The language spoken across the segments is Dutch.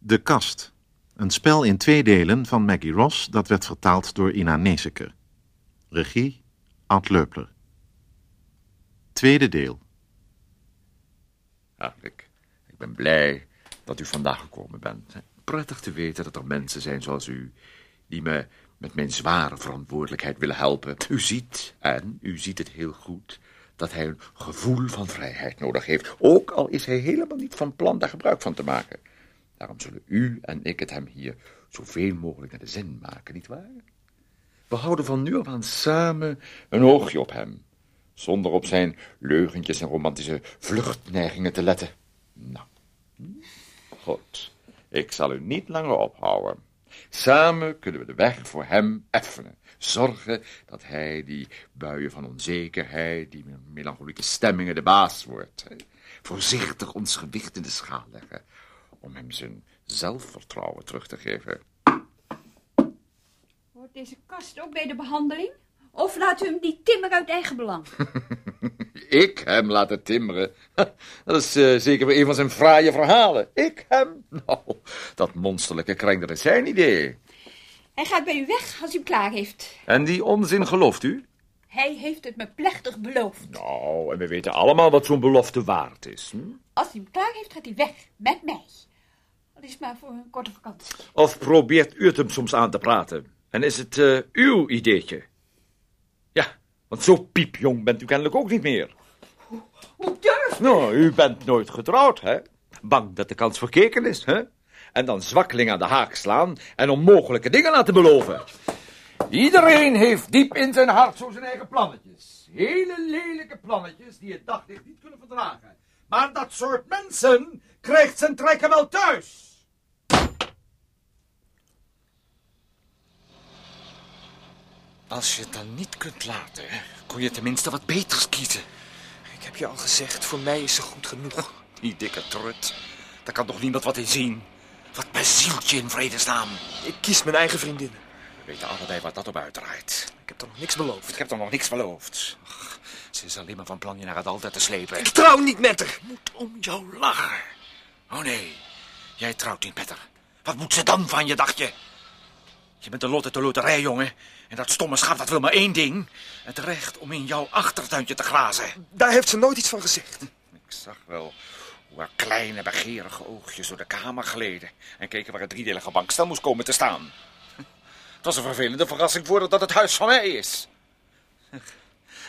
De Kast. Een spel in twee delen van Maggie Ross dat werd vertaald door Ina Neseker. Regie Ad Leupler. Tweede deel. Hartelijk. Ik ben blij dat u vandaag gekomen bent. Prettig te weten dat er mensen zijn zoals u, die me met mijn zware verantwoordelijkheid willen helpen. U ziet, en u ziet het heel goed, dat hij een gevoel van vrijheid nodig heeft, ook al is hij helemaal niet van plan daar gebruik van te maken. Daarom zullen u en ik het hem hier zoveel mogelijk naar de zin maken, nietwaar? We houden van nu af aan samen een oogje op hem, zonder op zijn leugentjes en romantische vluchtneigingen te letten. Nou, goed. Ik zal u niet langer ophouden. Samen kunnen we de weg voor hem effenen. Zorgen dat hij die buien van onzekerheid, die melancholieke stemmingen de baas wordt. Voorzichtig ons gewicht in de schaal leggen, om hem zijn zelfvertrouwen terug te geven. Hoort deze kast ook bij de behandeling? Of laat u hem die timmer uit eigen belang? Ik hem laten timmeren. Dat is uh, zeker weer een van zijn fraaie verhalen. Ik hem? Nou, dat monsterlijke krijgt is zijn idee. Hij gaat bij u weg als u hem klaar heeft. En die onzin gelooft u? Hij heeft het me plechtig beloofd. Nou, en we weten allemaal wat zo'n belofte waard is. Hm? Als hij hem klaar heeft, gaat hij weg. Met mij. Dat is maar voor een korte vakantie. Of probeert u het hem soms aan te praten? En is het uh, uw ideetje? Ja, want zo piepjong bent u kennelijk ook niet meer. Hoe, hoe Nou, u bent nooit getrouwd, hè? Bang dat de kans verkeken is, hè? En dan zwakkeling aan de haak slaan en onmogelijke dingen laten beloven. Iedereen heeft diep in zijn hart zo zijn eigen plannetjes. Hele lelijke plannetjes die het daglicht niet kunnen verdragen. Maar dat soort mensen krijgt zijn trekken wel thuis. Als je het dan niet kunt laten, kon je tenminste wat beters kiezen. Ik heb je al gezegd, voor mij is ze goed genoeg. Die dikke trut. Daar kan toch niemand wat in zien? Wat bezielt je in vredesnaam? Ik kies mijn eigen vriendin. We weten allebei wat dat op uitdraait. Ik heb er nog niks beloofd. Ik heb er nog niks beloofd. Ach, ze is alleen maar van plan je naar het altijd te slepen. Ik trouw niet met haar. Moet om jou lachen. Oh nee, jij trouwt niet met haar. Wat moet ze dan van je, dacht je? Je bent de lot uit de loterij, jongen. En dat stomme schap, dat wil maar één ding. Het recht om in jouw achtertuintje te grazen. Daar heeft ze nooit iets van gezegd. Ik zag wel hoe haar kleine, begeerige oogjes door de kamer gleden... en keken waar het driedelige bankstel moest komen te staan. Het was een vervelende verrassing voor dat het huis van mij is.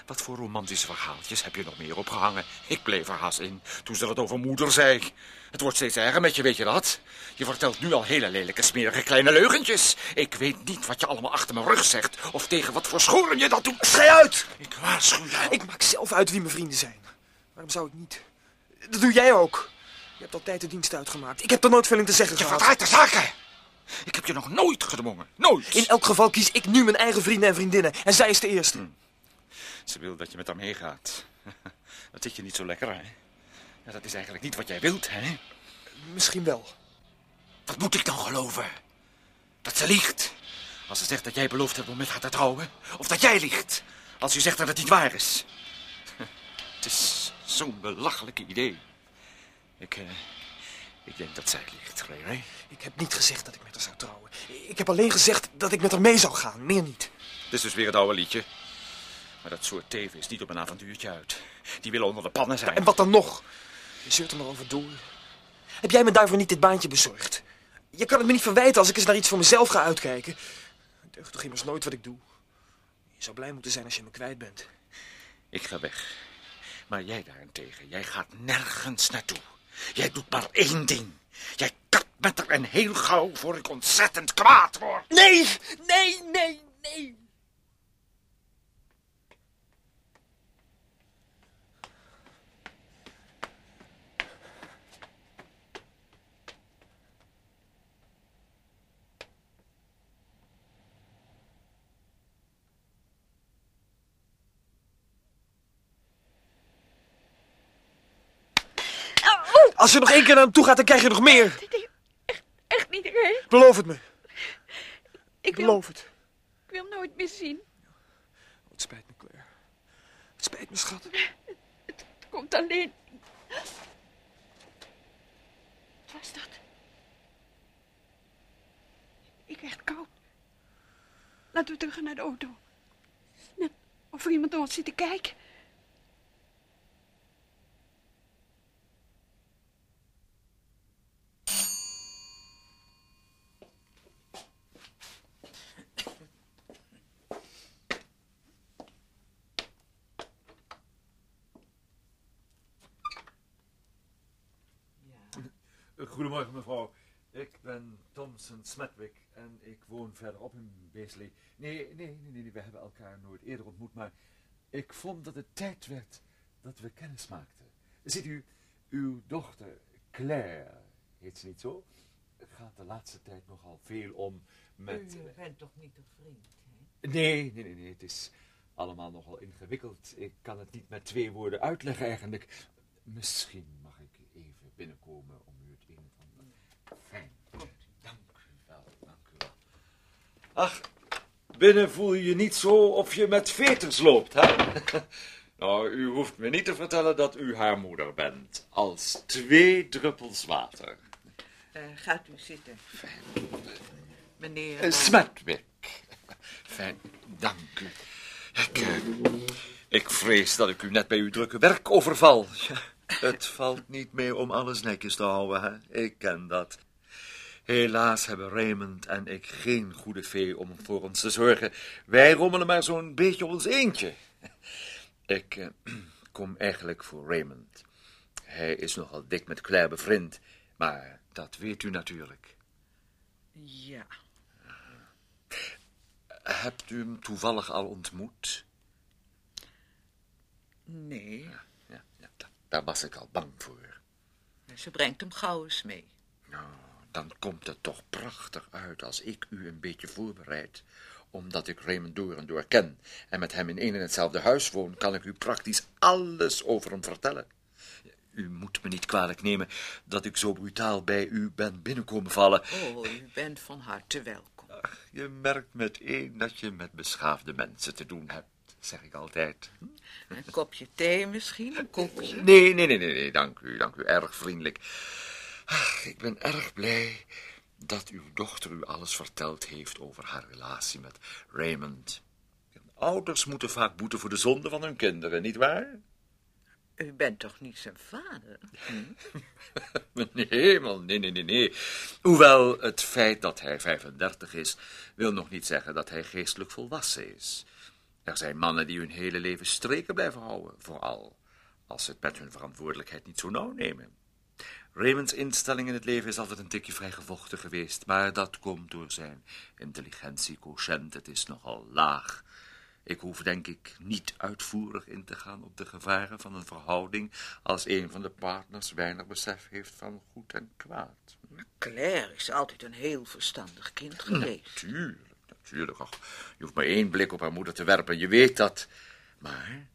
Wat voor romantische verhaaltjes heb je nog meer opgehangen? Ik bleef er haast in toen ze het over moeder zei. Het wordt steeds erger met je, weet je dat? Je vertelt nu al hele lelijke, smerige kleine leugentjes. Ik weet niet wat je allemaal achter mijn rug zegt... of tegen wat voor schoren je dat doet. Schij uit! Ik waarschuw jou. Ik maak zelf uit wie mijn vrienden zijn. Waarom zou ik niet? Dat doe jij ook. Je hebt altijd de dienst uitgemaakt. Ik heb er nooit veel in te zeggen Je gehad. verdraait de zaken. Ik heb je nog nooit gedwongen. Nooit. In elk geval kies ik nu mijn eigen vrienden en vriendinnen. En zij is de eerste. Ze wil dat je met haar meegaat. Dat zit je niet zo lekker, hè? Ja, dat is eigenlijk niet wat jij wilt, hè? Misschien wel. Wat moet ik dan geloven? Dat ze liegt. Als ze zegt dat jij beloofd hebt om met haar te trouwen. Of dat jij liegt. Als je zegt dat het niet waar is. Het is zo'n belachelijk idee. Ik, eh, ik denk dat zij liegt, Ray. Ik heb niet gezegd dat ik met haar zou trouwen. Ik heb alleen gezegd dat ik met haar mee zou gaan. Meer niet. Het is dus weer het oude liedje. Maar dat soort teven is niet op een avontuurtje uit. Die willen onder de pannen zijn. En wat dan nog? Je zeurt er maar over door. Heb jij me daarvoor niet dit baantje bezorgd? Je kan het me niet verwijten als ik eens naar iets voor mezelf ga uitkijken. Het deugt toch immers nooit wat ik doe. Je zou blij moeten zijn als je me kwijt bent. Ik ga weg. Maar jij daarentegen, jij gaat nergens naartoe. Jij doet maar één ding. Jij kapt met haar en heel gauw voor ik ontzettend kwaad word. Nee, nee, nee, nee. Als je nog één keer naar hem toe gaat, dan krijg je nog meer. Echt, echt niet, Ray. Beloof het me. Ik wil, Beloof het. ik wil hem nooit meer zien. Het spijt me, Claire. Het spijt me, schat. Het komt alleen... Wat was dat? ik echt koud. Laten we terug naar de auto. Net of er iemand ons zit te kijken. Goedemorgen, mevrouw. Ik ben Thomson Smedwick en ik woon verderop in Beasley. Nee, nee, nee, nee, we hebben elkaar nooit eerder ontmoet, maar ik vond dat het tijd werd dat we kennis maakten. Ziet u, uw dochter, Claire, heet ze niet zo? Gaat de laatste tijd nogal veel om met... U bent toch niet een vriend, hè? Nee, nee, nee, nee, het is allemaal nogal ingewikkeld. Ik kan het niet met twee woorden uitleggen eigenlijk. Misschien mag ik even binnenkomen om u het een of ander... Fijn, dank u wel, dank u wel. Ach, binnen voel je je niet zo of je met veters loopt, hè? nou, u hoeft me niet te vertellen dat u haar moeder bent. Als twee druppels water. Eh, gaat u zitten. Fijn. Meneer... Uh, eh, Smetwick. Fijn, dank u. Ik, eh, ik vrees dat ik u net bij uw drukke werk overval. Ja, het valt niet mee om alles netjes te houden, hè? Ik ken dat. Helaas hebben Raymond en ik geen goede vee om voor ons te zorgen. Wij rommelen maar zo'n beetje ons eentje. Ik eh, kom eigenlijk voor Raymond. Hij is nogal dik met Claire bevriend, maar dat weet u natuurlijk. Ja. Hebt u hem toevallig al ontmoet? Nee, Ja, ja, da- daar was ik al bang voor. ze brengt hem gauw eens mee. Nou, dan komt het toch prachtig uit als ik u een beetje voorbereid. Omdat ik Raymond door en door ken en met hem in één en hetzelfde huis woon, kan ik u praktisch alles over hem vertellen. U moet me niet kwalijk nemen dat ik zo brutaal bij u ben binnenkomen vallen. Oh, u bent van harte welkom. Je merkt meteen dat je met beschaafde mensen te doen hebt, zeg ik altijd. Een kopje thee misschien, een koekje. Nee, nee, nee, nee, nee, dank u, dank u, erg vriendelijk. Ach, ik ben erg blij dat uw dochter u alles verteld heeft over haar relatie met Raymond. Ouders moeten vaak boeten voor de zonde van hun kinderen, nietwaar? U bent toch niet zijn vader? Mijn hemel, nee, nee, nee, nee. Hoewel het feit dat hij 35 is, wil nog niet zeggen dat hij geestelijk volwassen is. Er zijn mannen die hun hele leven streken blijven houden, vooral als ze het met hun verantwoordelijkheid niet zo nauw nemen. Raymond's instelling in het leven is altijd een tikje vrijgevochten geweest, maar dat komt door zijn intelligentiequotient. Het is nogal laag. Ik hoef denk ik niet uitvoerig in te gaan op de gevaren van een verhouding als een van de partners weinig besef heeft van goed en kwaad. Claire is altijd een heel verstandig kind geweest. Natuurlijk, natuurlijk. Je hoeft maar één blik op haar moeder te werpen, je weet dat. Maar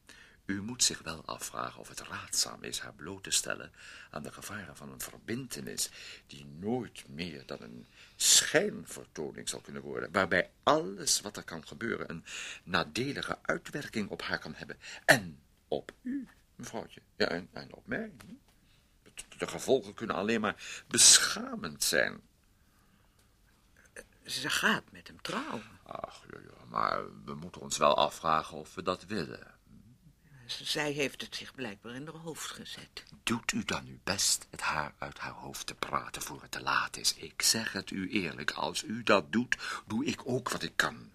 u moet zich wel afvragen of het raadzaam is haar bloot te stellen aan de gevaren van een verbintenis die nooit meer dan een schijnvertoning zal kunnen worden, waarbij alles wat er kan gebeuren een nadelige uitwerking op haar kan hebben. En op u, mevrouwtje. Ja, en, en op mij. De gevolgen kunnen alleen maar beschamend zijn. Ze gaat met hem trouwen. Ach, ja, ja, maar we moeten ons wel afvragen of we dat willen. Zij heeft het zich blijkbaar in haar hoofd gezet. Doet u dan uw best het haar uit haar hoofd te praten voor het te laat is. Ik zeg het u eerlijk, als u dat doet, doe ik ook wat ik kan.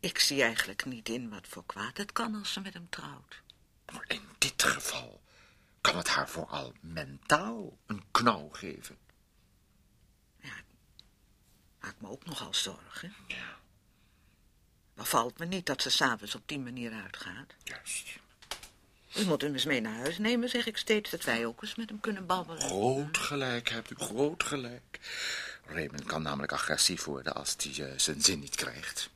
Ik zie eigenlijk niet in wat voor kwaad het kan als ze met hem trouwt. Maar in dit geval kan het haar vooral mentaal een knauw geven. Maakt me ook nogal zorgen. Maar valt me niet dat ze s'avonds op die manier uitgaat. Juist. U moet hem eens mee naar huis nemen, zeg ik steeds, dat wij ook eens met hem kunnen babbelen. Groot gelijk hebt u, groot gelijk. Raymond kan namelijk agressief worden als hij eh, zijn zin niet krijgt.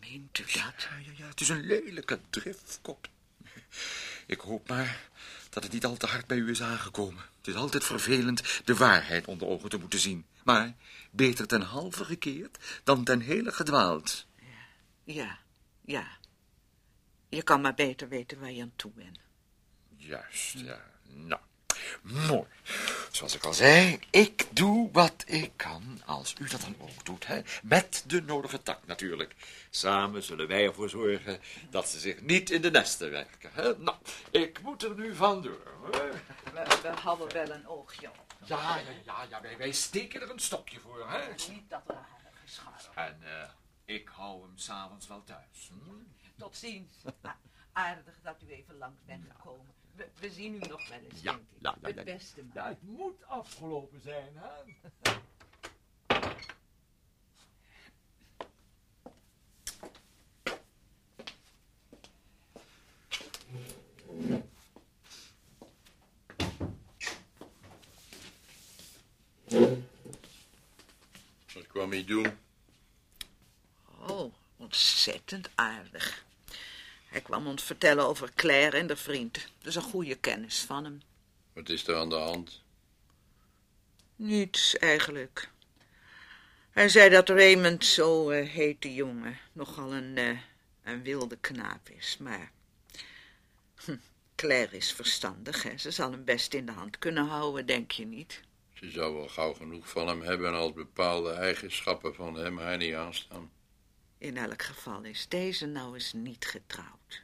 Meent u dat? Ja, ja, ja, het is een lelijke driftkop. Ik hoop maar dat het niet al te hard bij u is aangekomen. Het is altijd vervelend de waarheid onder ogen te moeten zien. Maar beter ten halve gekeerd dan ten hele gedwaald. Ja, ja. Je kan maar beter weten waar je aan toe bent. Juist, ja. Nou, mooi. Zoals ik al zei, ik doe wat ik kan, als u dat dan ook doet, hè? Met de nodige tact natuurlijk. Samen zullen wij ervoor zorgen dat ze zich niet in de nesten werken, hè? Nou, ik moet er nu van door, hoor. We, we houden wel een oogje op. Ja, ja, ja, ja wij, wij steken er een stokje voor, hè? Niet dat we gescharreld. En eh, ik hou hem s'avonds wel thuis. Hm? Tot ziens. Aardig dat u even langs bent gekomen. We, we zien u nog wel eens, Ja, denk ik. ja, ja, Het ja. beste maar. het moet afgelopen zijn, hè? Wat kwam hij doen? Ontzettend aardig. Hij kwam ons vertellen over Claire en de vriend. Dus een goede kennis van hem. Wat is er aan de hand? Niets eigenlijk. Hij zei dat Raymond, zo eh, heet de jongen, nogal een, eh, een wilde knaap is. Maar hm, Claire is verstandig, hè. Ze zal hem best in de hand kunnen houden, denk je niet? Ze zou wel gauw genoeg van hem hebben als bepaalde eigenschappen van hem haar niet aanstaan. In elk geval is deze nou eens niet getrouwd.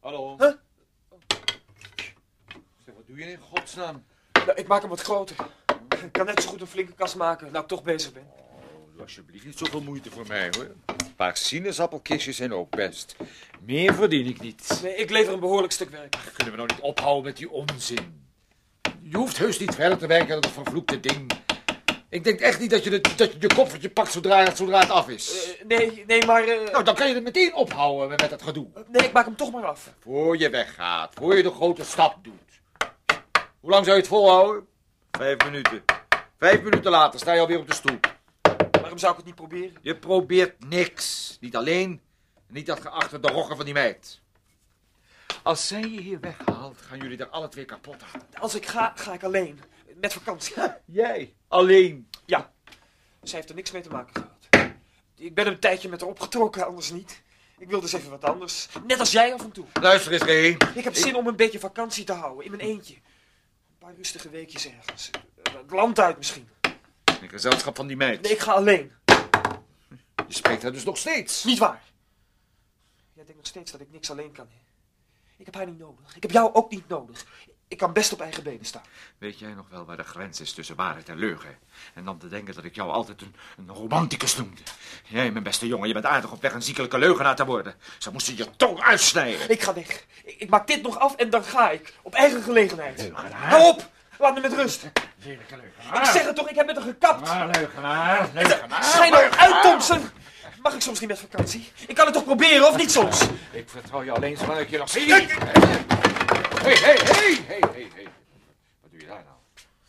Hallo? Huh? Zeg, wat doe je in godsnaam? Nou, ik maak hem wat groter. Ik kan net zo goed een flinke kast maken, nou ik toch bezig ben. Alsjeblieft niet zoveel moeite voor mij, hoor. Een paar sinaasappelkistjes zijn ook best. Meer verdien ik niet. Nee, ik lever een behoorlijk stuk werk. Kunnen we nou niet ophouden met die onzin? Je hoeft heus niet verder te werken aan dat vervloekte ding. Ik denk echt niet dat je, de, dat je je koffertje pakt zodra, zodra het af is. Eh, nee, nee, maar... eh, nou, dan kan je er meteen ophouden met, met dat gedoe. nee, ik maak hem toch maar af. Voor je weggaat, voor je de grote stap doet. Hoe lang zou je het volhouden? Vijf minuten. Vijf minuten later sta je alweer op de stoep. Waarom zou ik het niet proberen? Je probeert niks. Niet alleen, niet dat geachte de roggen van die meid. Als zij je hier weghaalt, gaan jullie er alle twee kapot aan. Als ik ga, ga ik alleen. Met vakantie. Jij? Alleen? Ja. Zij heeft er niks mee te maken gehad. Ik ben een tijdje met haar opgetrokken, anders niet. Ik wil dus even wat anders. Net als jij af en toe. Luister eens, Ray. Ik heb zin om een beetje vakantie te houden, in mijn eentje. Een paar rustige weekjes ergens. Het land uit misschien. In gezelschap van die meid. Nee, ik ga alleen. Je spreekt haar dus nog steeds. Niet waar. Jij denkt nog steeds dat ik niks alleen kan. Ik heb haar niet nodig. Ik heb jou ook niet nodig. Ik kan best op eigen benen staan. Weet jij nog wel waar de grens is tussen waarheid en leugen? En dan te denken dat ik jou altijd een, een romanticus noemde. Jij, mijn beste jongen, je bent aardig op weg een ziekelijke leugenaar te worden. Ze moesten je tong uitsnijden. Ik ga weg. Ik, ik maak dit nog af en dan ga ik. Op eigen gelegenheid. Hou op! Laat me met rust. Lelijke Ik leugenaar. zeg het toch, ik heb met haar gekapt. Ah, leugenaar, leugenaar. Schijn nou uit, Thompson. Mag ik soms niet met vakantie? Ik kan het toch proberen, of niet soms? Ik vertrouw je alleen zolang ik je nog zie. Hé, hé, hé, hé, hé, hé. Wat doe je daar nou?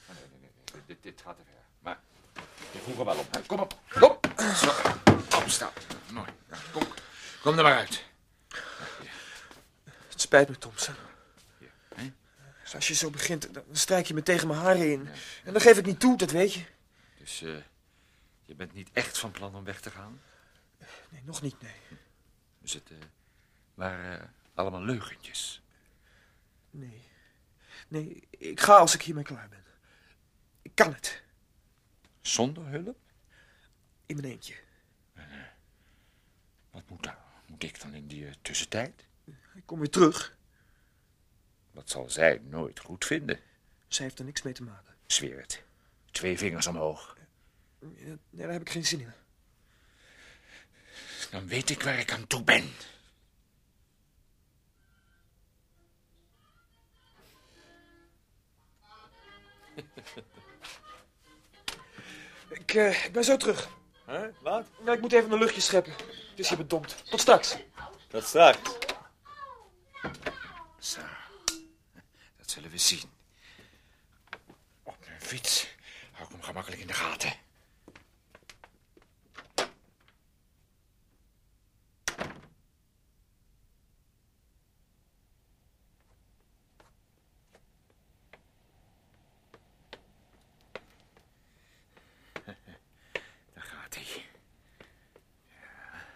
Nee, nee, nee, nee. Dit, dit gaat te ver. Maar je vroeg er wel op. Kom op, kom. Zo, opstaan. Mooi. Kom, kom er maar uit. Het spijt me, Thompson. Hè? Als je zo begint, dan strijk je me tegen mijn haren in. En dan geef ik niet toe, dat weet je. Dus eh, je bent niet echt van plan om weg te gaan? Nee, nog niet, nee. Dus het waren eh, allemaal leugentjes. Nee. Nee, ik ga als ik hiermee klaar ben. Ik kan het. Zonder hulp? In mijn eentje. Wat moet, dan? moet ik dan in die tussentijd? Ik kom weer terug. Dat zal zij nooit goed vinden. Zij heeft er niks mee te maken. Zweer het. Twee vingers omhoog. Ja, Nee, daar heb ik geen zin in. Dan weet ik waar ik aan toe ben. Ik, eh, ik ben zo terug. Huh? Wat? Nou, ik moet even een luchtje scheppen. Het is hier bedompt. Tot straks. Tot straks. Zo. Dat zullen we zien. Op mijn fiets hou ik hem gemakkelijk in de gaten. Daar gaat hij. Ja.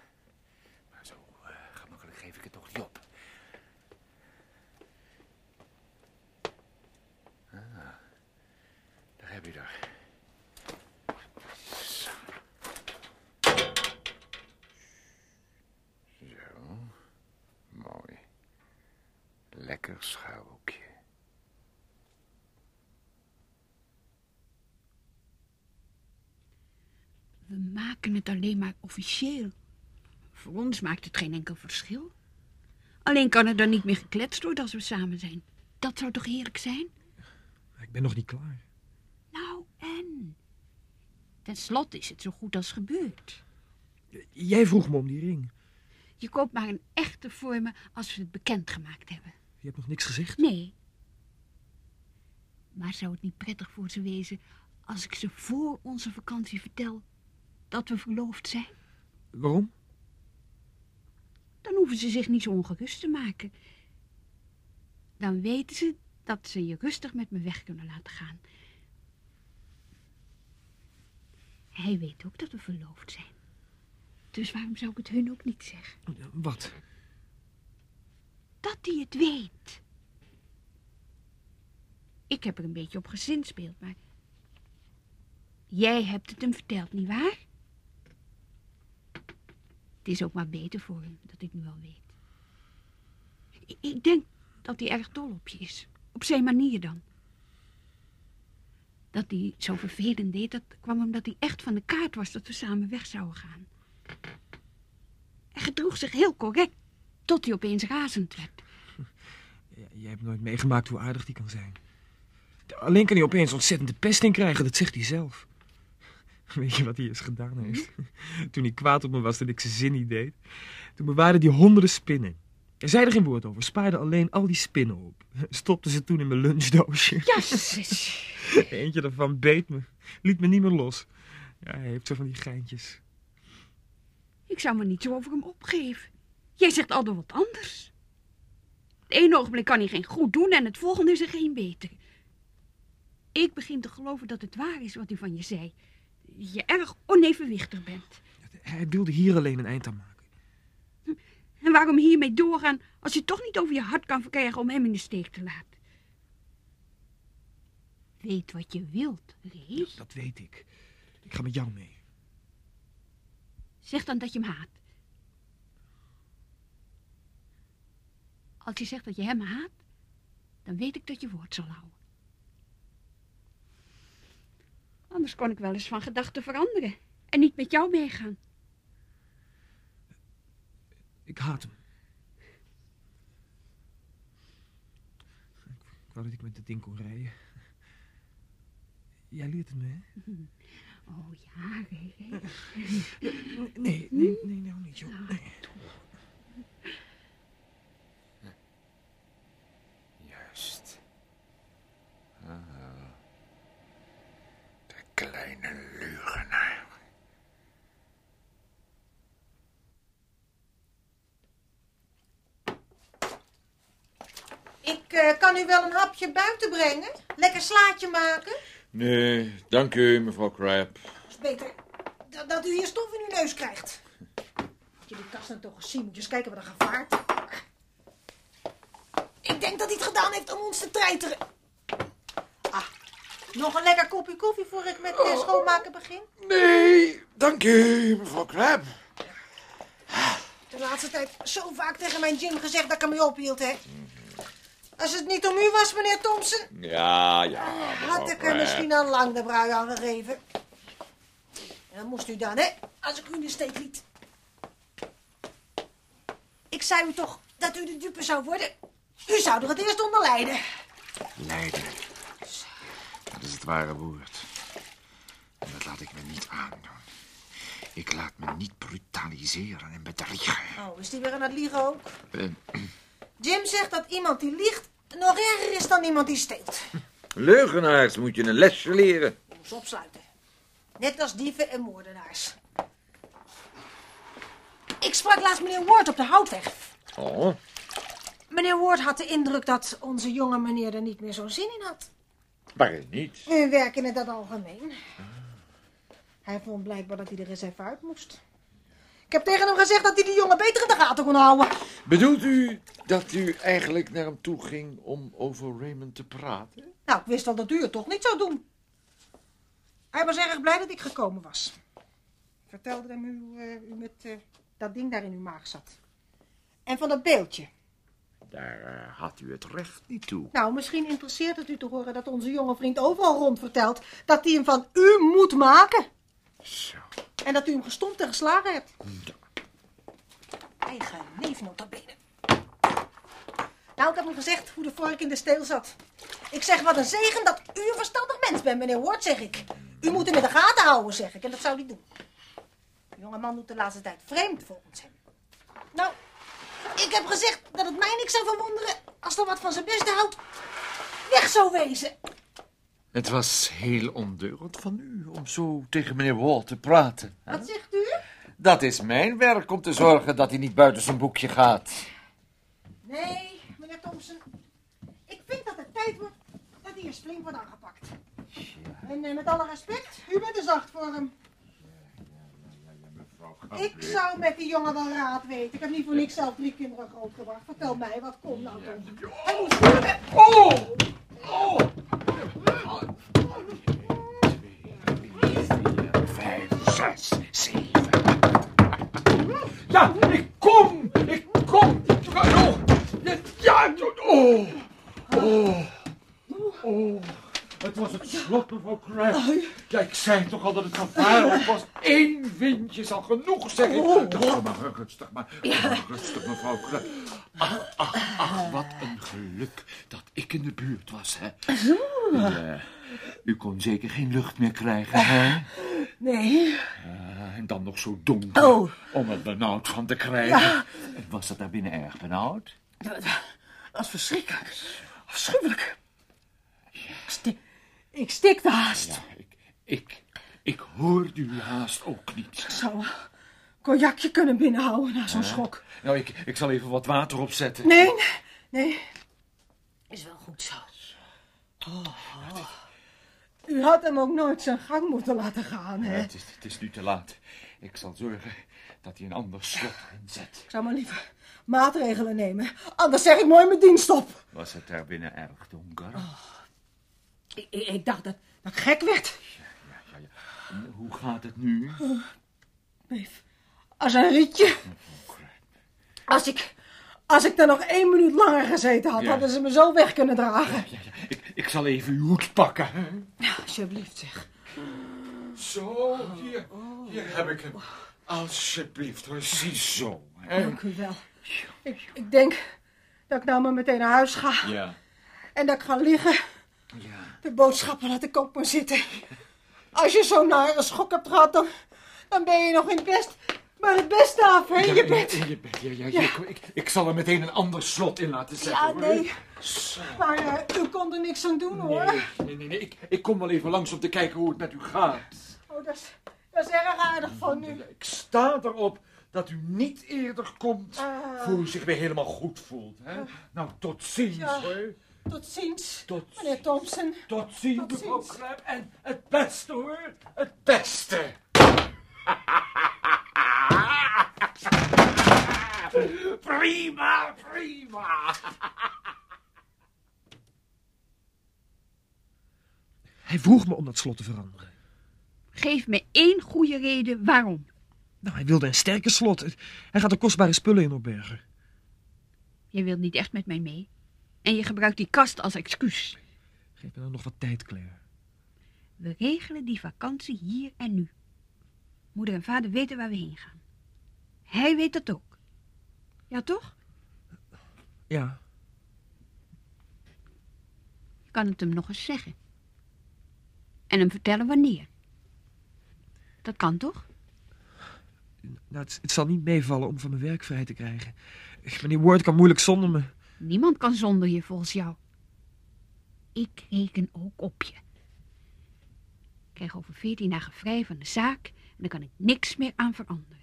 Lekker schuilhoekje. We maken het alleen maar officieel. Voor ons maakt het geen enkel verschil. Alleen kan er dan niet meer gekletst worden als we samen zijn. Dat zou toch heerlijk zijn? Ik ben nog niet klaar. Nou, en? Ten slotte is het zo goed als gebeurd. Jij vroeg me om die ring. Je koopt maar een echte voor me als we het bekendgemaakt hebben. Je hebt nog niks gezegd? Nee. Maar zou het niet prettig voor ze wezen als ik ze voor onze vakantie vertel dat we verloofd zijn? Waarom? Dan hoeven ze zich niet zo ongerust te maken. Dan weten ze dat ze je rustig met me weg kunnen laten gaan. Hij weet ook dat we verloofd zijn. Dus waarom zou ik het hun ook niet zeggen? Wat? Hij het weet. Ik heb er een beetje op gezinspeeld, maar... Jij hebt het hem verteld, nietwaar? Het is ook maar beter voor hem dat ik nu al weet. I- Ik denk dat hij erg dol op je is. Op zijn manier dan. Dat hij zo vervelend deed, dat kwam omdat hij echt van de kaart was dat we samen weg zouden gaan. Hij gedroeg zich heel correct, tot hij opeens razend werd. Jij hebt nooit meegemaakt hoe aardig die kan zijn. Alleen kan hij opeens ontzettend de pest in krijgen, dat zegt hij zelf. Weet je wat hij eens gedaan heeft? Toen hij kwaad op me was dat ik zijn zin niet deed. Toen bewaarde hij honderden spinnen. Hij zei er geen woord over, spaarde alleen al die spinnen op. Stopte ze toen in mijn lunchdoosje. Jasses. Eentje daarvan beet me, liet me niet meer los. Ja, hij heeft zo van die geintjes. Ik zou me niet zo over hem opgeven. Jij zegt altijd wat anders. Het ene ogenblik kan hij geen goed doen en het volgende is er geen beter. Ik begin te geloven dat het waar is wat hij van je zei. Je erg onevenwichtig bent. Hij wilde hier alleen een eind aan maken. En waarom hiermee doorgaan als je toch niet over je hart kan verkrijgen om hem in de steek te laten? Weet wat je wilt, Ray. Dat weet ik. Ik ga met jou mee. Zeg dan dat je hem haat. Als je zegt dat je hem haat, dan weet ik dat je woord zal houden. Anders kon ik wel eens van gedachten veranderen en niet met jou meegaan. Ik haat hem. Ik wou dat ik met het ding kon rijden. Jij leert het me, hè? Oh ja, Ray. Nee, nee, nee, nou niet, joh. Nee. Juist. Ah. De kleine leugenaar. Ik eh, kan u wel een hapje buiten brengen. Lekker slaatje maken. Nee, dank u, mevrouw Crab. is beter dat, dat u hier stof in uw neus krijgt. Moet je die kast nou toch eens zien. Moet je eens kijken wat er gevaart. Ik denk dat hij het gedaan heeft om ons te treiteren. Nog een lekker kopje koffie voor ik met eh, schoonmaken begin. Nee, dank u, mevrouw Crab. De laatste tijd zo vaak tegen mijn Jim gezegd dat ik ermee ophield, hè. Als het niet om u was, meneer Thompson, Ja, ja, had ik er misschien al lang de brui aan gegeven. En dat moest u dan, hè, als ik u in de steek liet. Ik zei u toch dat u de dupe zou worden? U zou er het eerst onder lijden. Lijden. Het ware woord. En dat laat ik me niet aandoen. Ik laat me niet brutaliseren en bedriegen. Oh, is die weer aan het liegen ook? Jim zegt dat iemand die liegt nog erger is dan iemand die steelt. leugenaars moet je een lesje leren. Moet ze opsluiten. Net als dieven en moordenaars. Ik sprak laatst meneer Ward op de houtweg. Oh, Meneer Ward had de indruk dat onze jonge meneer er niet meer zo'n zin in had. Waarin niet? Werken in het algemeen. Hij vond blijkbaar dat hij er eens even uit moest. Ik heb tegen hem gezegd dat hij die jongen beter in de gaten kon houden. Bedoelt u dat u eigenlijk naar hem toe ging om over Raymond te praten? Nou, ik wist al dat u het toch niet zou doen. Hij was erg blij dat ik gekomen was. Ik vertelde hem u, eh, u met eh, dat ding daar in uw maag zat. En van dat beeldje. Daar eh, had u het recht niet toe. Nou, misschien interesseert het u te horen dat onze jonge vriend overal rond vertelt dat hij hem van u moet maken. Zo. En dat u hem gestompt en geslagen hebt. Eigen neef notabene. Nou, ik heb hem gezegd hoe de vork in de steel zat. Ik zeg, wat een zegen dat u een verstandig mens bent, meneer Hoort, zeg ik. U moet hem in de gaten houden, zeg ik. En dat zou hij doen. De jonge man doet de laatste tijd vreemd volgens hem. Nou, ik heb gezegd dat het mij niks zou verwonderen als er wat van zijn beste houdt weg zou wezen. Het was heel ondeugend van u om zo tegen meneer Wall te praten. hè? Wat zegt u? Dat is mijn werk om te zorgen dat hij niet buiten zijn boekje gaat. Nee, meneer Thompson. Ik vind dat het tijd wordt dat hij eens flink wordt aangepakt. En eh, met alle respect, u bent te zacht voor hem. Ik zou met die jongen wel raad weten. Ik heb niet voor niks zelf drie kinderen grootgebracht. Vertel mij, wat komt nou toch? Hij moet voelen. Oh! Vijf, zes, zeven. Ja, ik kom! Ik kom! Oh, ja, oh! Oh! Oh! Het was het slot, mevrouw Crab. Ja, ik zei toch al dat het gevaarlijk was. Eén windje zal genoeg zijn. Rustig maar, rustig maar. Rustig, mevrouw Crab. Ach, ach, ach, wat een geluk dat ik in de buurt was, hè. Ja, u kon zeker geen lucht meer krijgen, hè? Nee. Ja, en dan nog zo donker. Oh. Om er benauwd van te krijgen. Was het daar binnen erg benauwd? Dat is verschrikkelijk. Afschuwelijk. Ik, stik, ik stikte haast. Ja, ik, ik, ik hoorde u haast ook niet. Ik zou een cognacje kunnen binnenhouden na zo'n schok. Nou, ik, ik zal even wat water opzetten. Nee, nee. Is wel goed zo. Oh. U had hem ook nooit zijn gang moeten laten gaan, Ja, hè? het, is, het is nu te laat. Ik zal zorgen dat hij een ander slot inzet. Ik zou maar liever maatregelen nemen. Anders zeg ik mooi mijn dienst op. Was het daar binnen erg donker? Ik, ik, ik dacht dat, dat ik gek werd. Ja, ja. En Hoe gaat het nu? Beef. Als een rietje. Als ik, als ik er nog één minuut langer gezeten had, Ja. hadden ze me zo weg kunnen dragen. Ja, ja. Ik, ik zal even uw hoed pakken. hè? Ja, alsjeblieft zeg. Zo, hier, hier heb ik hem. Alsjeblieft, hoor, ziezo. hè. Dank u wel. Ik, ik denk dat ik nou maar meteen naar huis ga. Ja, En dat ik ga liggen. ja. De boodschappen laat ik ook maar zitten. Als je zo'n nare schok hebt gehad, dan, dan ben je nog in het best, maar het beste af, hè, je bed. in je bed, ja, ja, ja. Ik, ik, ik zal er meteen een ander slot in laten zetten. Ja, hoor. nee. Maar eh, u kon er niks aan doen, hoor. Nee, nee, nee. Ik, ik kom wel even langs om te kijken hoe het met u gaat. Oh, dat is, dat is erg aardig van u. Ik sta erop dat u niet eerder komt Ah. voor u zich weer helemaal goed voelt. Hè? Nou, tot ziens, hoor. Tot ziens, Tot, meneer Thompson. tot ziens, Tot mevrouw ziens. En het beste, hoor. Het beste. prima, prima. Hij vroeg me om dat slot te veranderen. Geef me één goede reden waarom. Nou, hij wilde een sterke slot. Hij gaat er kostbare spullen in opbergen. Je wilt niet echt met mij mee. En je gebruikt die kast als excuus. Geef me dan nog wat tijd, Claire. We regelen die vakantie hier en nu. Moeder en vader weten waar we heen gaan. Hij weet dat ook. Ja, toch? Ja, Je kan het hem nog eens zeggen. En hem vertellen wanneer. Dat kan toch? nou, het, het zal niet meevallen om van mijn werk vrij te krijgen. Meneer Ward kan moeilijk zonder me. Niemand kan zonder je volgens jou. Ik reken ook op je. Ik krijg over veertien dagen vrij van de zaak en daar kan ik niks meer aan veranderen.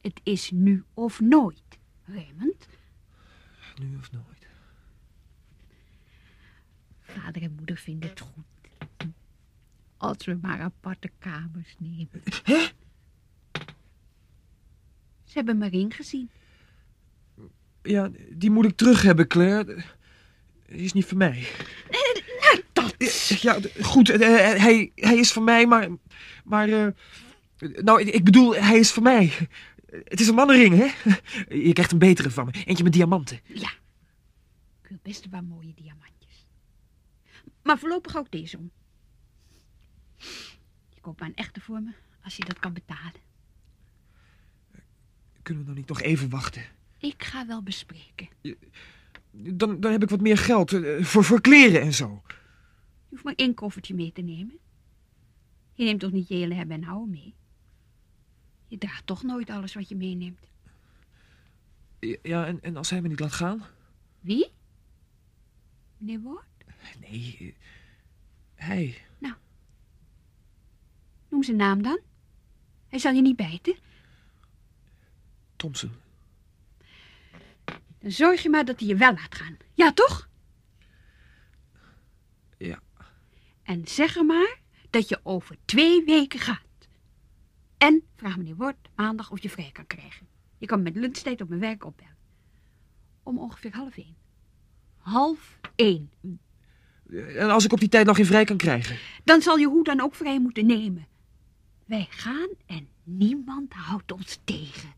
Het is nu of nooit, Raymond. Nu of nooit. Vader en moeder vinden het goed. Als we maar aparte kamers nemen. Hè? Ze hebben ring gezien. Ja, die moet ik terug hebben, Claire. Die is niet van mij. Dat. Ja, d- goed, eh, eh, hij, hij is van mij, maar... Maar, eh, nou, ik bedoel, hij is van mij. Het is een mannenring, hè? Je krijgt een betere van me. Eentje met diamanten. Ja, wil best een paar mooie diamantjes. Maar voorlopig ook deze om. Je koopt maar een echte voor me, als je dat kan betalen. Kunnen we nou niet nog even wachten? Ik ga wel bespreken. Dan, dan heb ik wat meer geld eh, voor, voor kleren en zo. Je hoeft maar één koffertje mee te nemen. Je neemt toch niet je hele hebben en houden mee? Je draagt toch nooit alles wat je meeneemt. Ja, en, en als hij me niet laat gaan? Wie? Meneer Ward? Nee, eh, hij. Noem zijn naam dan. Hij zal je niet bijten. Thompson. Dan zorg je maar dat hij je wel laat gaan. Ja, toch? Ja. En zeg er maar dat je over twee weken gaat. En vraag meneer Word maandag of je vrij kan krijgen. Je kan met lunchtijd op mijn werk opbellen. Om ongeveer half één. Half één. En als ik op die tijd nog geen vrij kan krijgen? Dan zal je hoe dan ook vrij moeten nemen. Wij gaan en niemand houdt ons tegen.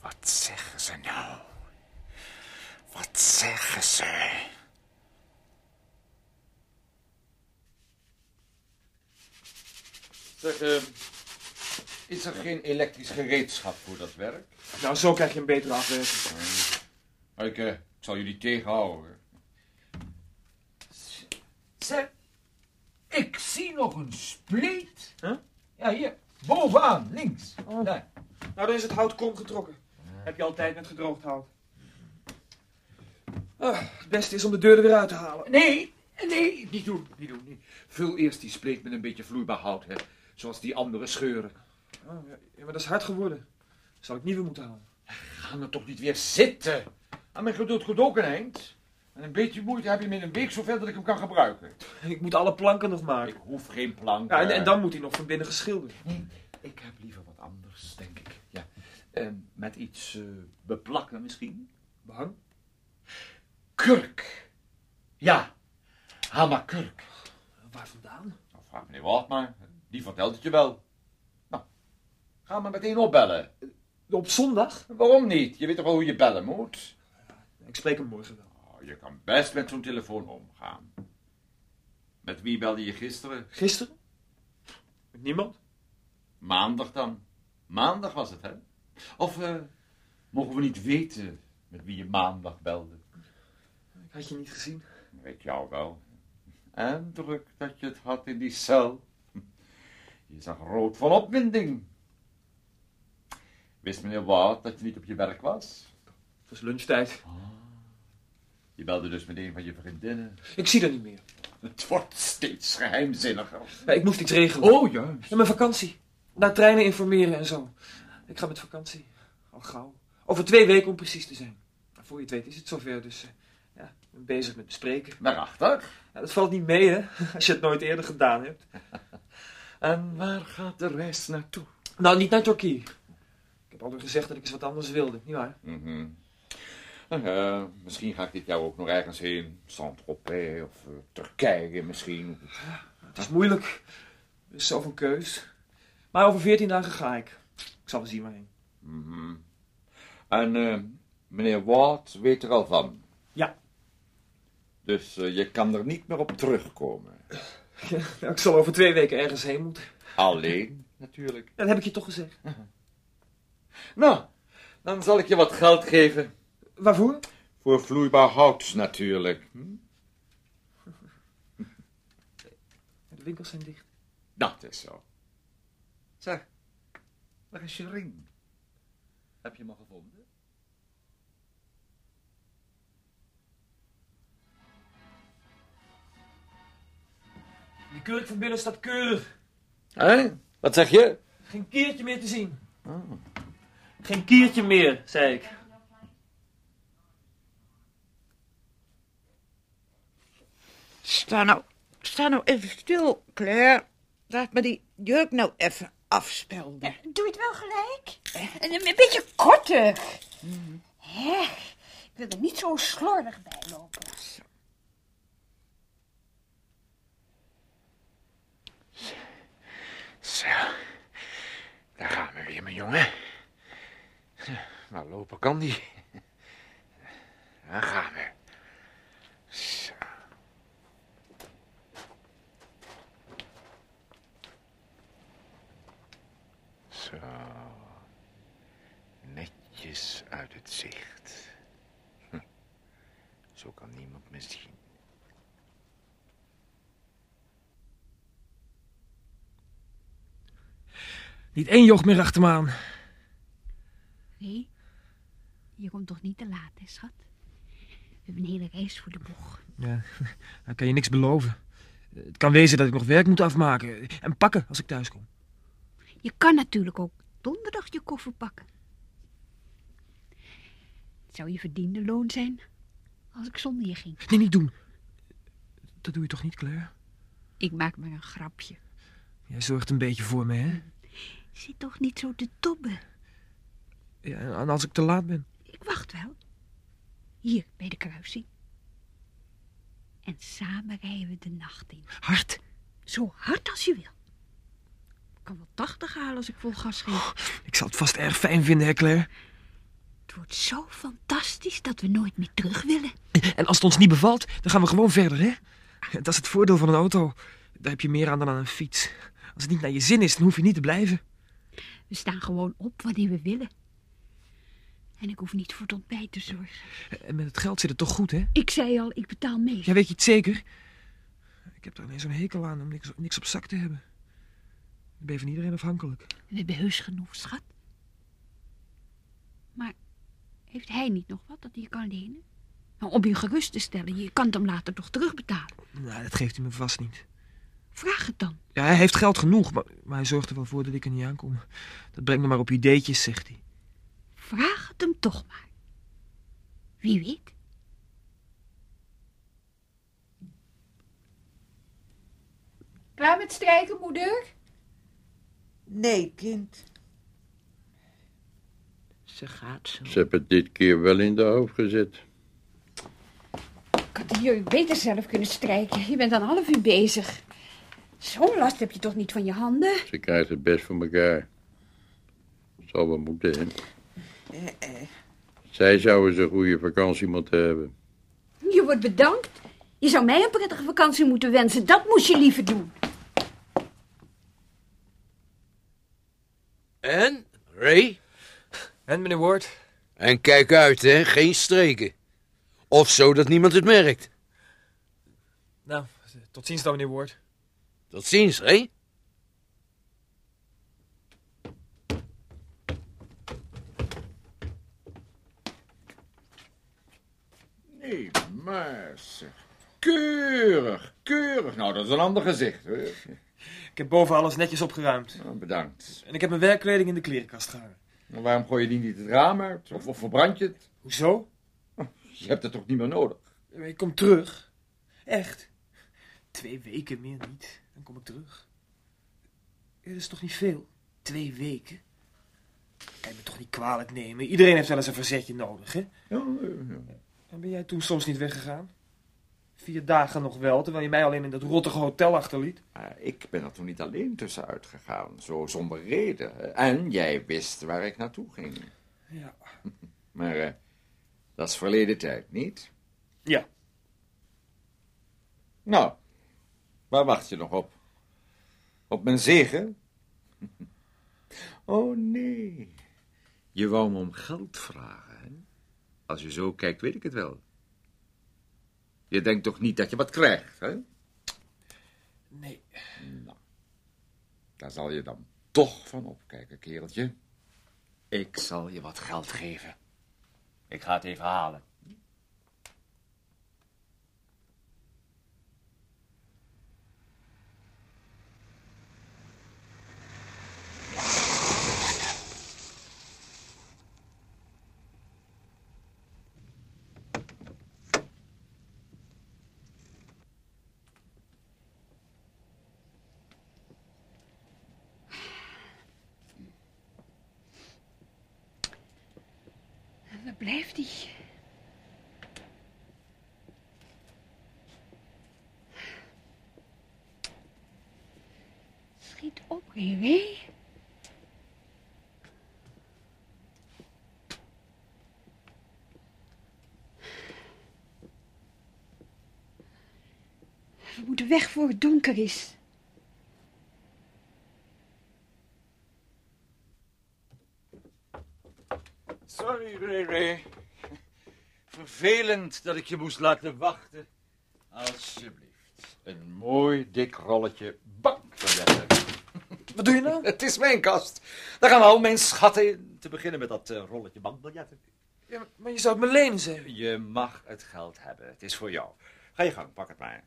Wat zeggen ze nou? Wat zeggen ze? Zeg, eh, is er geen elektrisch gereedschap voor dat werk? Nou, zo krijg je een betere afwerking. Ik, eh, ik zal jullie tegenhouden. Zeg, ik zie nog een spleet. Huh? Ja, hier, bovenaan, links. Oh. Daar. Nou, dan is het hout krom getrokken. Heb je altijd met gedroogd hout. Ah, het beste is om de deur er weer uit te halen. Nee, nee, niet doen, niet doen. niet. Vul eerst die spleet met een beetje vloeibaar hout, hè. Zoals die andere scheuren. Oh, ja, maar dat is hard geworden. Zal ik nieuwe moeten halen? Ga nou toch niet weer zitten. Aan mijn geduld goed ook een eind. En een beetje moeite heb je hem in een week zover dat ik hem kan gebruiken. Ik moet alle planken nog maken. Ik hoef geen plank. Ja, en, en dan moet hij nog van binnen geschilderd. Nee, ik heb liever wat anders, denk ik. Ja. Ehm, met iets eh, beplakken misschien. Behang? Kurk. Ja, haal maar kurk. Waar vandaan? Nou, vraag meneer Ward maar. Die vertelt het je wel. Nou, ga maar meteen opbellen. Op zondag? Waarom niet? Je weet toch wel hoe je bellen moet? Ik spreek hem morgen wel. Oh, je kan best met zo'n telefoon omgaan. Met wie belde je gisteren? Gisteren? Met niemand? Maandag dan. Maandag was het, hè? Of eh, mogen we niet weten met wie je maandag belde? Ik had je niet gezien. Weet jou wel. En druk dat je het had in die cel. Je zag rood van opwinding. Wist meneer Ward dat je niet op je werk was? Het was lunchtijd. Je belde dus met een van je vriendinnen. Ik zie dat niet meer. Het wordt steeds geheimzinniger. Ja, ik moest iets regelen. Oh, juist. Ja, mijn vakantie. Naar treinen informeren en zo. Ik ga met vakantie. Al gauw. Over twee weken om precies te zijn. Voor je het weet is het zover, dus eh, ja, ik ben bezig met bespreken. Waarachter? Ja, dat valt niet mee, hè, als je het nooit eerder gedaan hebt. En waar gaat de reis naartoe? Nou, niet naar Turkije. Ik heb al gezegd dat ik eens wat anders wilde, nietwaar? Mhm. Nou ja, misschien ga ik dit jaar ook nog ergens heen. Saint-Tropez of eh, Turkije misschien. Het is moeilijk. Er is zoveel keus. Maar over veertien dagen ga ik. Ik zal wel zien waarheen. Mhm. En eh, meneer Ward weet er al van? Ja. Dus eh, je kan er niet meer op terugkomen. Ja, ik zal over twee weken ergens heen moeten. Alleen, natuurlijk. Dat heb ik je toch gezegd. Nou, dan zal ik je wat geld geven. Waarvoor? Voor vloeibaar hout, natuurlijk. Hm? De winkels zijn dicht. Dat is zo. Zeg, waar is je ring? Heb je hem al gevonden? Die kurk van binnen staat keurig. Hé? Wat zeg je? Geen kiertje meer te zien. Geen kiertje meer, zei ik. Sta nou, sta nou even stil, Claire. Laat me die jurk nou even afspelden. Doe je het wel gelijk? Een, een beetje korter. Hè? Ik wil er niet zo slordig bij lopen. Zo, daar gaan we weer, mijn jongen. Waar loop open kan die. Daar gaan we. Zo. Zo. Netjes uit het zicht. Hm. Zo kan niemand me zien. Niet één joch meer achter me aan. Nee, je komt toch niet te laat, hè, schat? We hebben een hele reis voor de boeg. Ja, dan kan je niks beloven. Het kan wezen dat ik nog werk moet afmaken en pakken als ik thuis kom. Je kan natuurlijk ook donderdag je koffer pakken. Het zou je verdiende loon zijn als ik zonder je ging. Nee, niet doen. Dat doe je toch niet, Claire? Ik maak maar een grapje. Jij zorgt een beetje voor me, hè? Zit toch niet zo te tobben. Ja, en als ik te laat ben. Ik wacht wel. Hier, bij de kruising. En samen rijden we de nacht in. Hard. Zo hard als je wil. Ik kan wel tachtig halen als ik vol gas geef. Ik zal het vast erg fijn vinden, hè, Claire? Het wordt zo fantastisch dat we nooit meer terug willen. En als het ons niet bevalt, dan gaan we gewoon verder, hè? Dat is het voordeel van een auto. Daar heb je meer aan dan aan een fiets. Als het niet naar je zin is, dan hoef je niet te blijven. We staan gewoon op wanneer we willen. En ik hoef niet voor het ontbijt te zorgen. En met het geld zit het toch goed, hè? Ik zei al, ik betaal mee. Ja, weet je het zeker? Ik heb er ineens zo'n hekel aan om niks, niks op zak te hebben. Ik ben van iedereen afhankelijk. We hebben heus genoeg, schat. Maar heeft hij niet nog wat dat hij je kan lenen? Nou, om je gerust te stellen, je kan het hem later toch terugbetalen. Nou, dat geeft hij me vast niet. Vraag het dan. Ja, hij heeft geld genoeg, maar, maar hij zorgt er wel voor dat ik er niet aankom. Dat brengt me maar op ideetjes, zegt hij. Vraag het hem toch maar. Wie weet. Klaar met strijken, moeder? Nee, kind. Ze gaat zo. Ze hebben het dit keer wel in de hoofd gezet. Ik had hier beter zelf kunnen strijken. Je bent al een half uur bezig. Zo'n last heb je toch niet van je handen? Ze krijgt het best voor elkaar. Zal wel moeten, hè? Zij zou eens een goede vakantie moeten hebben. Je wordt bedankt. Je zou mij een prettige vakantie moeten wensen. Dat moest je liever doen. En, Ray? En, meneer Ward? En kijk uit, hè. Geen streken. Of zo dat niemand het merkt. Nou, tot ziens dan, meneer Ward. Tot ziens, Ray. Nee, maar zeg. Keurig, keurig. Nou, dat is een ander gezicht. Hoor. Ik heb boven alles netjes opgeruimd. Nou, bedankt. En ik heb mijn werkkleding in de klerenkast gehangen. Maar waarom gooi je die niet het raam uit? Of, of verbrand je het? Hoezo? Je hebt het toch niet meer nodig? Ik kom terug. Echt. Twee weken meer niet. Dan kom ik terug. Dat is toch niet veel? Twee weken? Kan je me toch niet kwalijk nemen? Iedereen heeft wel eens een verzetje nodig, hè? Ja, ja. En ben jij toen soms niet weggegaan? Vier dagen nog wel, terwijl je mij alleen in dat rottige hotel achterliet. Maar ik ben er toen niet alleen tussenuit gegaan, zo zonder reden. En jij wist waar ik naartoe ging. Ja. Maar eh, dat is verleden tijd, niet? Ja. Nou, waar wacht je nog op? Op mijn zegen? Oh nee. Je wou me om geld vragen, hè? Als je zo kijkt, weet ik het wel. Je denkt toch niet dat je wat krijgt, hè? Nee. Nou, daar zal je dan toch van opkijken, kereltje. Ik zal je wat geld geven. Ik ga het even halen. blijft die? Schiet op, Rewe. We moeten weg voor het donker is. Vervelend dat ik je moest laten wachten. Alsjeblieft. Een mooi dik rolletje bankbiljetten. Wat doe je nou? Het is mijn kast. Daar gaan al mijn schatten in. Te beginnen met dat eh, rolletje bankbiljetten. Ja, maar- maar je zou het me lenen, zeggen. Je mag het geld hebben. Het is voor jou. Ga je gang, pak het maar.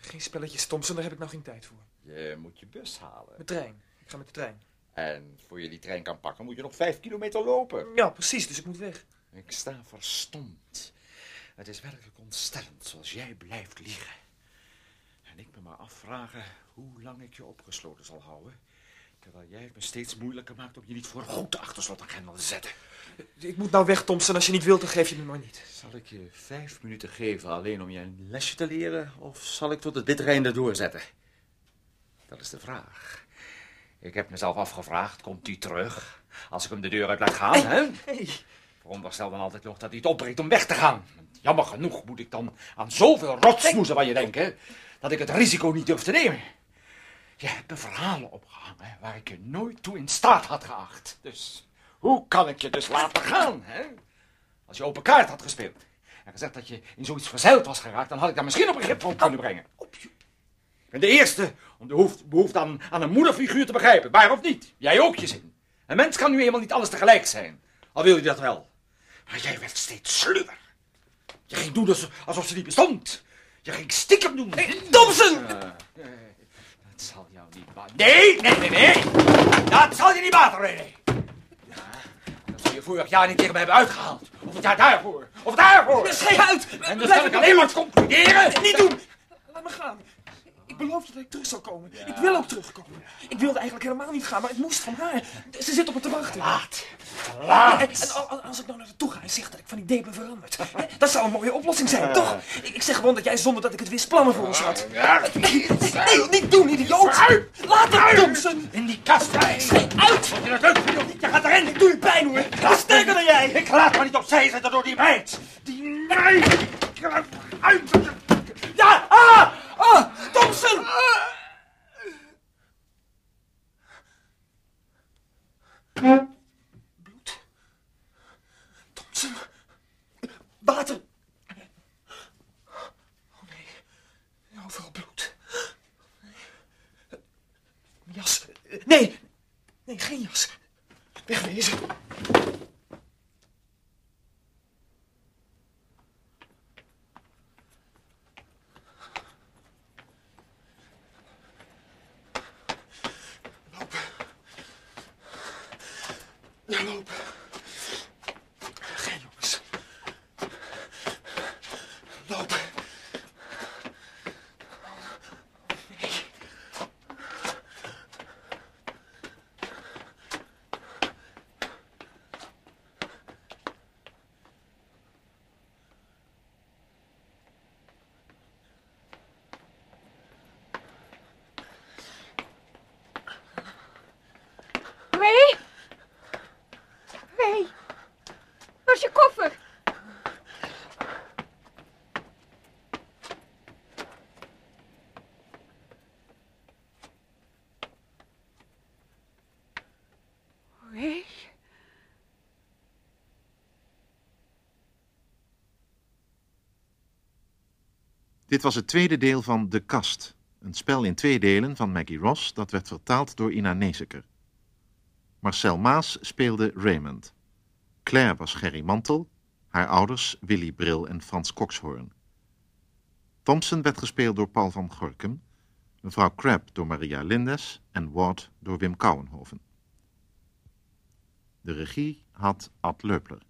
Geen spelletjes, Thompson, daar heb ik nou geen tijd voor. Je moet je bus halen. Met trein. Ik ga met de trein. En voor je die trein kan pakken, moet je nog vijf kilometer lopen. Ja, precies, dus ik moet weg. Ik sta verstomd. Het is werkelijk ontstellend zoals jij blijft liegen. En ik me maar afvragen hoe lang ik je opgesloten zal houden. Terwijl jij het me steeds moeilijker maakt om je niet voor goed achter slot en grendel te zetten. Ik moet nou weg, Thompson. Als je niet wilt, dan geef je me maar niet. Zal ik je vijf minuten geven alleen om je een lesje te leren? Of zal ik tot het bittere einde doorzetten? Dat is de vraag. Ik heb mezelf afgevraagd, komt hij terug? Als ik hem de deur uit laat gaan, hè? Hey. Veronderstel dan altijd nog dat hij het opbreekt om weg te gaan. Jammer genoeg moet ik dan aan zoveel rotsmoezen van je denken... dat ik het risico niet durf te nemen. Je hebt me verhalen opgehangen waar ik je nooit toe in staat had geacht. Dus hoe kan ik je dus laten gaan, hè? Als je open kaart had gespeeld en gezegd dat je in zoiets verzeild was geraakt... dan had ik daar misschien een begrip voor kunnen brengen. Ben de eerste om de behoefte, behoefte aan, aan een moederfiguur te begrijpen. Waar of niet? Jij ook je zin. Een mens kan nu eenmaal niet alles tegelijk zijn. Al wil je dat wel. Maar jij werd steeds sluwer. Je ging doen alsof, ze niet bestond. Je ging stiekem doen. Hey, Thompson! dat zal jou niet baten. Nee, nee, nee, nee. Dat zal je niet baten, René. Ja, dat zou je vorig jaar niet tegen me hebben uitgehaald. Of het jaar daarvoor. Of daarvoor. Schei uit! En dus kan ik alleen maar concluderen. Niet doen! Laat me gaan. Ik beloofde dat ik terug zou komen. Ik wil ook terugkomen. Ik wilde eigenlijk helemaal niet gaan, maar het moest van haar. Ze zit op me te wachten. Laat. Laat. en al- al- als ik nou naar haar toe ga en zeg dat ik van idee ben veranderd. hè, Dat zou een mooie oplossing zijn, toch? Ik, ik zeg gewoon dat jij zonder dat ik het wist plannen voor ons had. Nee, niet doen, idioot! Laat het, Thompson! In die kast. Schei uit! Je? Je gaat erin. Ik doe je pijn, hoor. Ik was sterker dan jij! Ik laat me niet opzij zetten door die meid. Die meid. Ik uit. Ja! Ah! Ah! Thompson! Bloed. Thompson. Water. Oh nee. Overal bloed. Jas. Nee. Nee, geen jas. Wegwezen. Lopen. Ja, lopen. Geen jongens. Lopen. Nee. Ray? Ray? Waar is je koffer? Ray? Dit was het tweede deel van De Kast, een spel in twee delen van Maggie Ross dat werd vertaald door Ina Neseker. Marcel Maas speelde Raymond. Claire was Gerry Mantel, haar ouders Willy Bril en Frans Kokshoorn. Thompson werd gespeeld door Paul van Gorkum, mevrouw Crab door Maria Lindes en Ward door Wim Kouwenhoven. De regie had Ad Leupler.